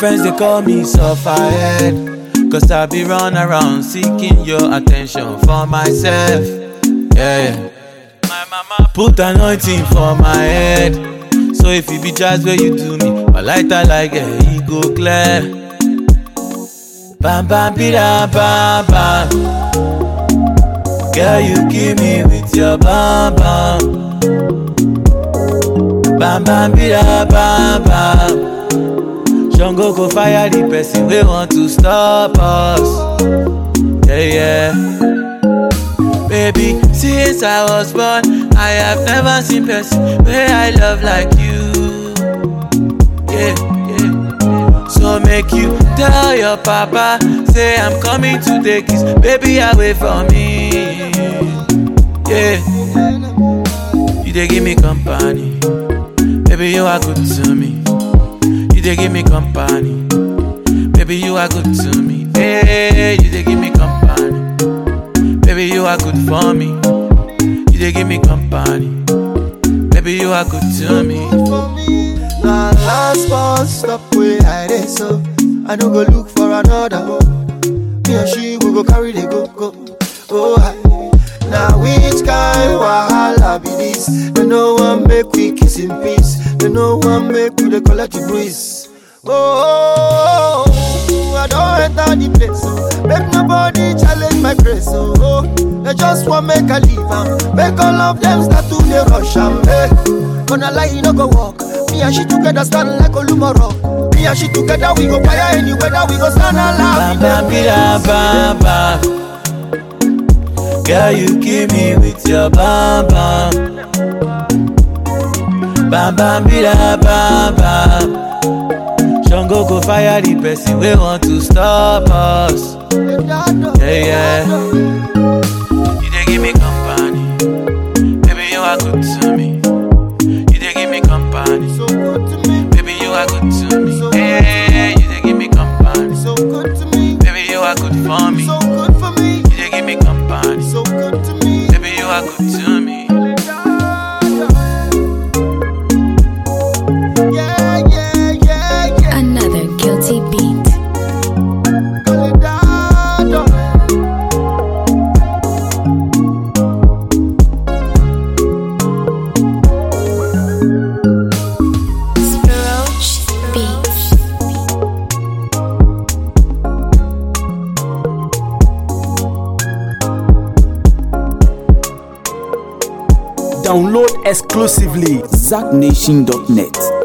Friends they call me sufferhead. Cause I be run around seeking your attention for myself. Yeah, yeah. My mama put anointing for my head. So if it be just where you do me, my lighter like a e go clear. Bam bam bida bam bam. Girl, you kill me with your bam bam. Bam bam bida bam bam. Shango go fire the person we want to stop us. Yeah, yeah. Baby, since I was born, I have never seen person where I love like you. Yeah, yeah. So make you tell your papa, say I'm coming to take his baby away from me. Yeah. You they give me company, baby you are good to me. They give me company, baby you are good to me. Hey, you they give me company, baby you are good for me. You they give me company, baby you are good to me. Na last bus stop where I dey so. I no go look for another. Me and she we go carry the go go. Oh hi. Now which kind wahala be this? They no one make we kiss in peace. They no one make we dey collect the breeze Oh, I don't enter the place. Make nobody challenge my grace oh. They just want make I leave ah. Make all of them start to dey rush am hey. Gonna lie, you no go walk. Me and she together stand like Olumoro. Me and she together we go fire any weather. We go stand alive. bam bida bam bam. Girl, you kill me with your bam bam. Bam bam bam bam. Go fire the person we want to stop us. Yeah, yeah. You they give me Download exclusively ZackNation.net.